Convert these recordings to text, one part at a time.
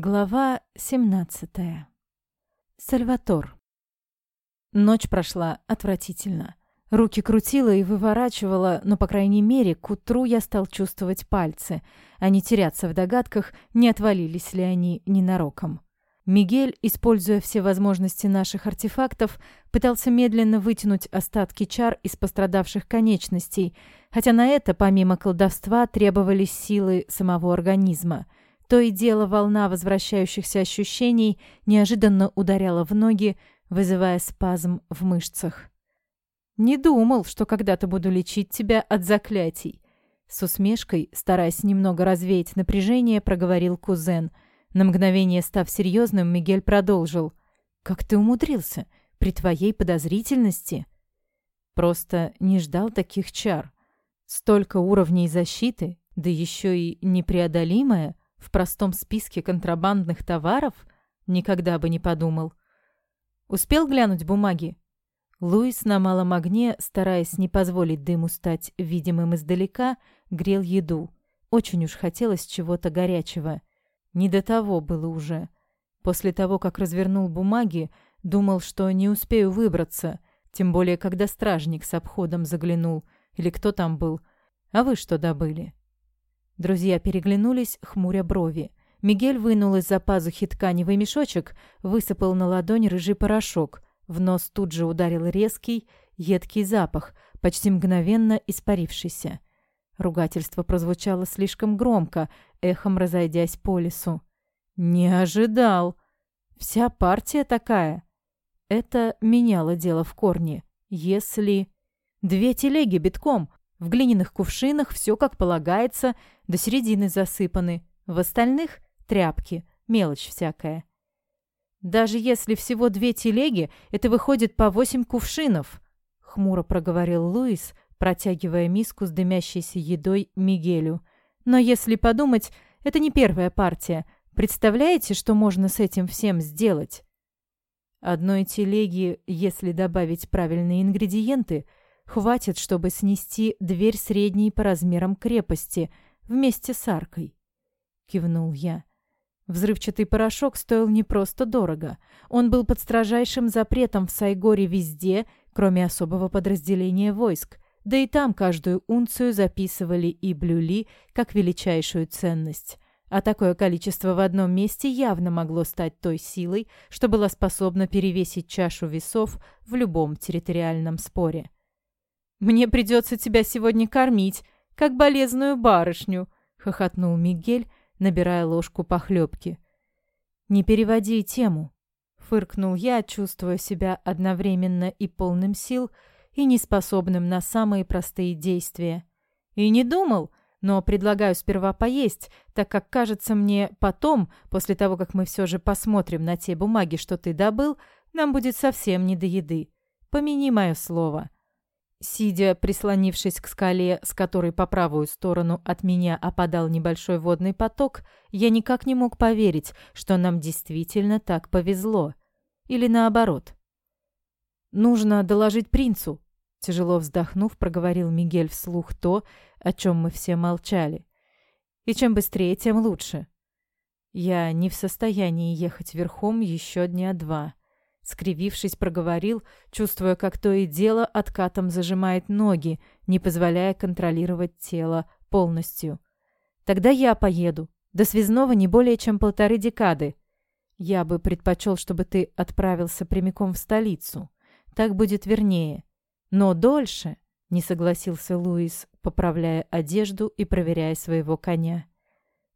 Глава 17. Сальватор. Ночь прошла отвратительно. Руки крутила и выворачивала, но, по крайней мере, к утру я стал чувствовать пальцы, не теряться в догадках, не отвалились ли они ненароком. Мигель, используя все возможности наших артефактов, пытался медленно вытянуть остатки чар из пострадавших конечностей, хотя на это, помимо колдовства, требовались силы самого организма — то и дело волна возвращающихся ощущений неожиданно ударяла в ноги, вызывая спазм в мышцах. «Не думал, что когда-то буду лечить тебя от заклятий», с усмешкой, стараясь немного развеять напряжение, проговорил кузен. На мгновение став серьезным, Мигель продолжил. «Как ты умудрился? При твоей подозрительности?» «Просто не ждал таких чар. Столько уровней защиты, да еще и непреодолимая. В простом списке контрабандных товаров? Никогда бы не подумал. Успел глянуть бумаги? Луис на малом огне, стараясь не позволить дыму стать видимым издалека, грел еду. Очень уж хотелось чего-то горячего. Не до того было уже. После того, как развернул бумаги, думал, что не успею выбраться, тем более, когда стражник с обходом заглянул, или кто там был. А вы что добыли? Друзья переглянулись, хмуря брови. Мигель вынул из-за пазухи тканевый мешочек, высыпал на ладонь рыжий порошок. В нос тут же ударил резкий, едкий запах, почти мгновенно испарившийся. Ругательство прозвучало слишком громко, эхом разойдясь по лесу. «Не ожидал! Вся партия такая!» Это меняло дело в корне. Если... Две телеги битком, в глиняных кувшинах все как полагается, до середины засыпаны. В остальных — тряпки, мелочь всякая. «Даже если всего две телеги, это выходит по восемь кувшинов», — хмуро проговорил Луис, протягивая миску с дымящейся едой Мигелю. «Но если подумать, это не первая партия. Представляете, что можно с этим всем сделать?» Одной телеги, если добавить правильные ингредиенты — Хватит, чтобы снести дверь средней по размерам крепости вместе с аркой. Кивнул я. Взрывчатый порошок стоил не просто дорого. Он был под строжайшим запретом в Сайгоре везде, кроме особого подразделения войск. Да и там каждую унцию записывали и блюли как величайшую ценность. А такое количество в одном месте явно могло стать той силой, что была способна перевесить чашу весов в любом территориальном споре. «Мне придется тебя сегодня кормить, как болезную барышню», — хохотнул Мигель, набирая ложку похлебки. «Не переводи тему», — фыркнул я, чувствуя себя одновременно и полным сил, и неспособным на самые простые действия. «И не думал, но предлагаю сперва поесть, так как, кажется мне, потом, после того, как мы все же посмотрим на те бумаги, что ты добыл, нам будет совсем не до еды. Помяни мое слово». Сидя, прислонившись к скале, с которой по правую сторону от меня опадал небольшой водный поток, я никак не мог поверить, что нам действительно так повезло. Или наоборот. «Нужно доложить принцу», — тяжело вздохнув, проговорил Мигель вслух то, о чем мы все молчали. «И чем быстрее, тем лучше». Я не в состоянии ехать верхом еще дня два. Скривившись, проговорил, чувствуя, как то и дело откатом зажимает ноги, не позволяя контролировать тело полностью. «Тогда я поеду. До связного не более чем полторы декады. Я бы предпочел, чтобы ты отправился прямиком в столицу. Так будет вернее. Но дольше...» — не согласился Луис, поправляя одежду и проверяя своего коня.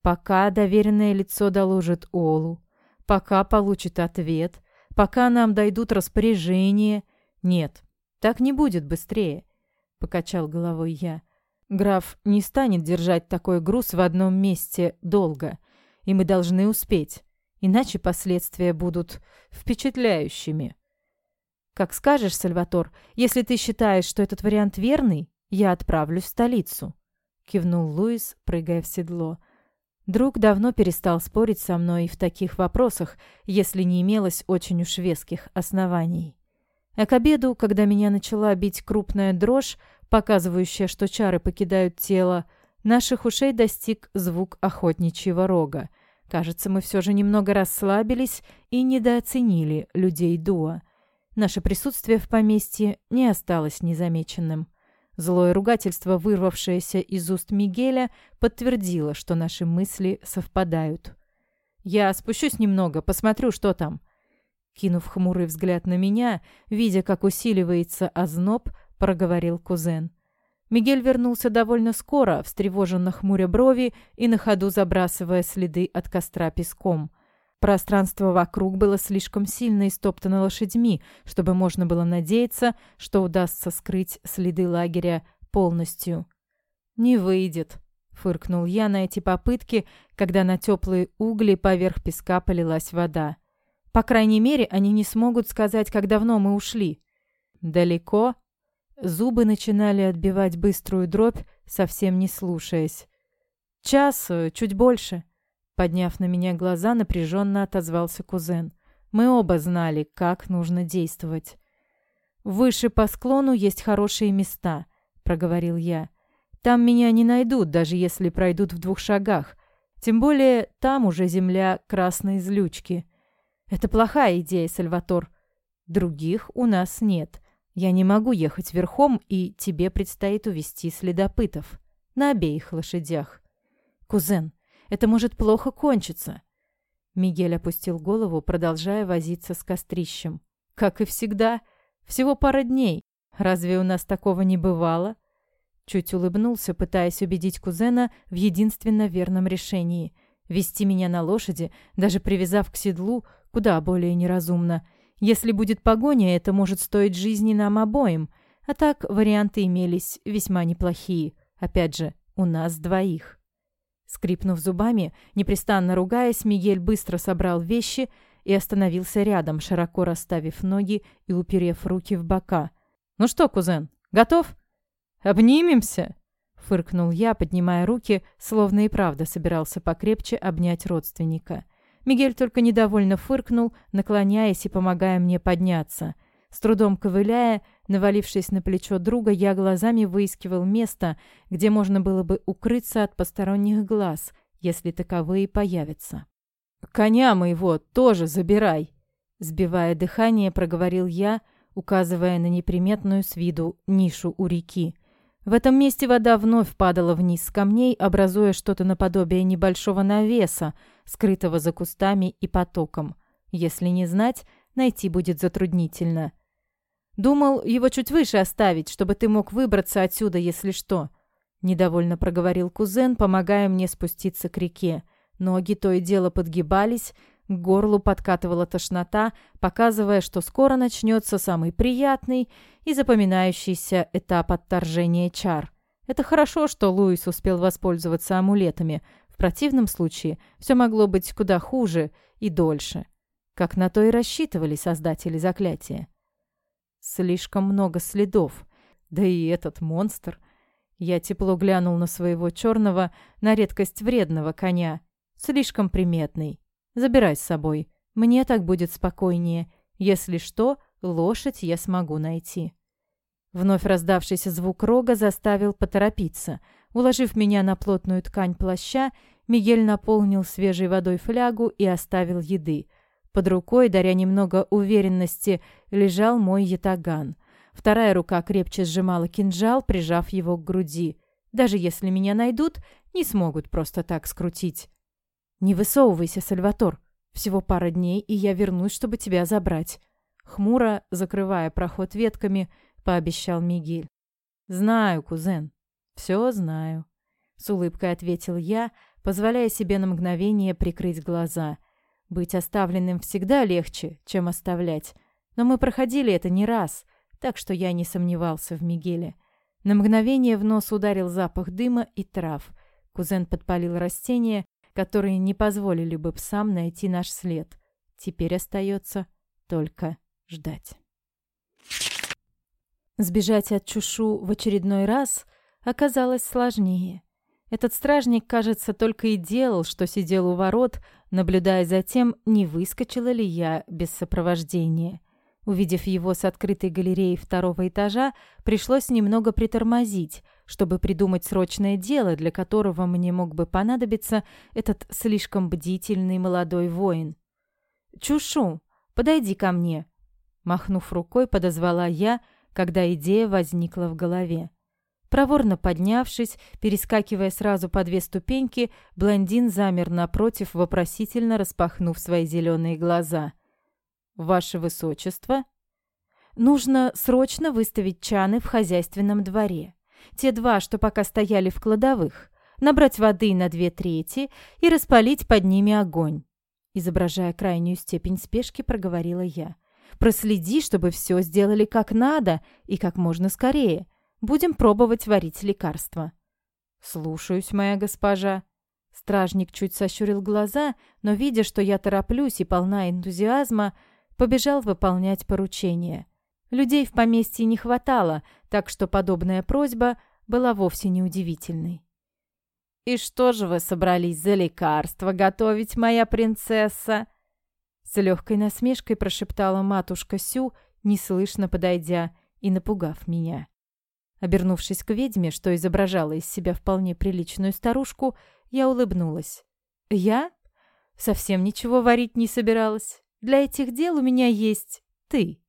«Пока доверенное лицо доложит Олу, пока получит ответ, пока нам дойдут распоряжения. Нет, так не будет быстрее, покачал головой я. Граф не станет держать такой груз в одном месте долго, и мы должны успеть, иначе последствия будут впечатляющими. Как скажешь, Сальватор, если ты считаешь, что этот вариант верный, я отправлюсь в столицу, кивнул Луис, прыгая в седло. Друг давно перестал спорить со мной в таких вопросах, если не имелось очень уж веских оснований. А к обеду, когда меня начала бить крупная дрожь, показывающая, что чары покидают тело, наших ушей достиг звук охотничьего рога, Кажется, мы все же немного расслабились и недооценили людей Дуа. Наше присутствие в поместье не осталось незамеченным. Злое ругательство, вырвавшееся из уст Мигеля, подтвердило, что наши мысли совпадают. «Я спущусь немного, посмотрю, что там». Кинув хмурый взгляд на меня, видя, как усиливается озноб, проговорил кузен. Мигель вернулся довольно скоро, встревоженно хмуря брови и на ходу забрасывая следы от костра песком. Пространство вокруг было слишком сильно истоптано лошадьми, чтобы можно было надеяться, что удастся скрыть следы лагеря полностью. «Не выйдет», — фыркнул я на эти попытки, когда на теплые угли поверх песка полилась вода. «По крайней мере, они не смогут сказать, как давно мы ушли». «Далеко?» Зубы начинали отбивать быструю дробь, совсем не слушаясь. «Час, чуть больше». Подняв на меня глаза, напряженно отозвался кузен. Мы оба знали, как нужно действовать. «Выше по склону есть хорошие места», — проговорил я. «Там меня не найдут, даже если пройдут в двух шагах. Тем более там уже земля красной злючки. Это плохая идея, Сальватор. Других у нас нет. Я не могу ехать верхом, и тебе предстоит увести следопытов. На обеих лошадях. Кузен, это может плохо кончиться. Мигель опустил голову, продолжая возиться с кострищем. Как и всегда, всего пара дней. Разве у нас такого не бывало? Чуть улыбнулся, пытаясь убедить кузена в единственно верном решении. Вести меня на лошади, даже привязав к седлу, куда более неразумно — если будет погоня, это может стоить жизни нам обоим. А так варианты имелись весьма неплохие. Опять же, у нас двоих. Скрипнув зубами, непрестанно ругаясь, Мигель быстро собрал вещи и остановился рядом, широко расставив ноги и уперев руки в бока. «Ну что, кузен, готов?» «Обнимемся!» — фыркнул я, поднимая руки, словно и правда собирался покрепче обнять родственника. Мигель только недовольно фыркнул, наклоняясь и помогая мне подняться. С трудом ковыляя, навалившись на плечо друга, я глазами выискивал место, где можно было бы укрыться от посторонних глаз, если таковые появятся. «Коня моего тоже забирай!» Сбивая дыхание, проговорил я, указывая на неприметную с виду нишу у реки. В этом месте вода вновь падала вниз с камней, образуя что-то наподобие небольшого навеса, скрытого за кустами и потоком. Если не знать, найти будет затруднительно. «Думал, его чуть выше оставить, чтобы ты мог выбраться отсюда, если что», — недовольно проговорил кузен, помогая мне спуститься к реке. Ноги то и дело подгибались, к горлу подкатывала тошнота, показывая, что скоро начнется самый приятный и запоминающийся этап отторжения чар. Это хорошо, что Луис успел воспользоваться амулетами. В противном случае все могло быть куда хуже и дольше. Как на то и рассчитывали создатели заклятия. Слишком много следов. Да и этот монстр. Я тепло глянул на своего черного, на редкость вредного коня. Слишком приметный. Забирай с собой. Мне так будет спокойнее. Если что, лошадь я смогу найти». Вновь раздавшийся звук рога заставил поторопиться. Уложив меня на плотную ткань плаща, Мигель наполнил свежей водой флягу и оставил еды. Под рукой, даря немного уверенности, лежал мой ятаган. Вторая рука крепче сжимала кинжал, прижав его к груди. Даже если меня найдут, не смогут просто так скрутить. «Не высовывайся, Сальватор. Всего пара дней, и я вернусь, чтобы тебя забрать». Хмуро, закрывая проход ветками, пообещал Мигель. «Знаю, кузен. Все знаю», — с улыбкой ответил я, позволяя себе на мгновение прикрыть глаза. Быть оставленным всегда легче, чем оставлять. Но мы проходили это не раз, так что я не сомневался в Мигеле. На мгновение в нос ударил запах дыма и трав. Кузен подпалил растение, которые не позволили бы псам найти наш след. Теперь остается только ждать. Сбежать от Чушу в очередной раз оказалось сложнее. Этот стражник, кажется, только и делал, что сидел у ворот, наблюдая за тем, не выскочила ли я без сопровождения. Увидев его с открытой галереей второго этажа, пришлось немного притормозить, чтобы придумать срочное дело, для которого мне мог бы понадобиться этот слишком бдительный молодой воин. «Чушу, подойди ко мне!» Махнув рукой, подозвала я, когда идея возникла в голове. Проворно поднявшись, перескакивая сразу по две ступеньки, блондин замер напротив, вопросительно распахнув свои зеленые глаза. «Ваше Высочество?» «Нужно срочно выставить чаны в хозяйственном дворе. Те два, что пока стояли в кладовых. Набрать воды на две трети и распалить под ними огонь». Изображая крайнюю степень спешки, проговорила я. «Проследи, чтобы все сделали как надо и как можно скорее». Будем пробовать варить лекарства». «Слушаюсь, моя госпожа». Стражник чуть сощурил глаза, но, видя, что я тороплюсь и полна энтузиазма, побежал выполнять поручение. Людей в поместье не хватало, так что подобная просьба была вовсе не удивительной. «И что же вы собрались за лекарство готовить, моя принцесса?» С легкой насмешкой прошептала матушка Сю, неслышно подойдя и напугав меня. Обернувшись к ведьме, что изображала из себя вполне приличную старушку, я улыбнулась. «Я? Совсем ничего варить не собиралась. Для этих дел у меня есть ты».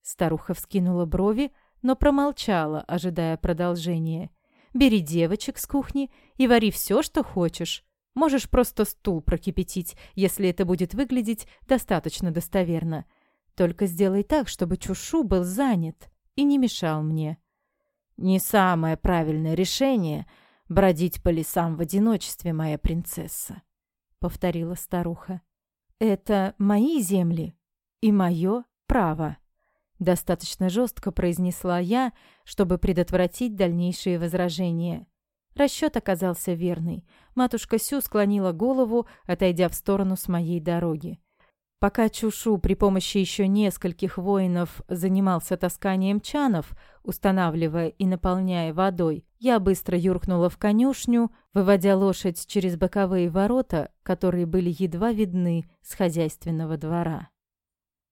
Старуха вскинула брови, но промолчала, ожидая продолжения. «Бери девочек с кухни и вари все, что хочешь. Можешь просто стул прокипятить, если это будет выглядеть достаточно достоверно. Только сделай так, чтобы Чушу был занят и не мешал мне». Не самое правильное решение — бродить по лесам в одиночестве, моя принцесса», — повторила старуха. «Это мои земли и мое право», — достаточно жестко произнесла я, чтобы предотвратить дальнейшие возражения. Расчет оказался верный. Матушка Сю склонила голову, отойдя в сторону с моей дороги. Пока Чушу при помощи еще нескольких воинов занимался тасканием чанов, устанавливая и наполняя водой, я быстро юркнула в конюшню, выводя лошадь через боковые ворота, которые были едва видны с хозяйственного двора.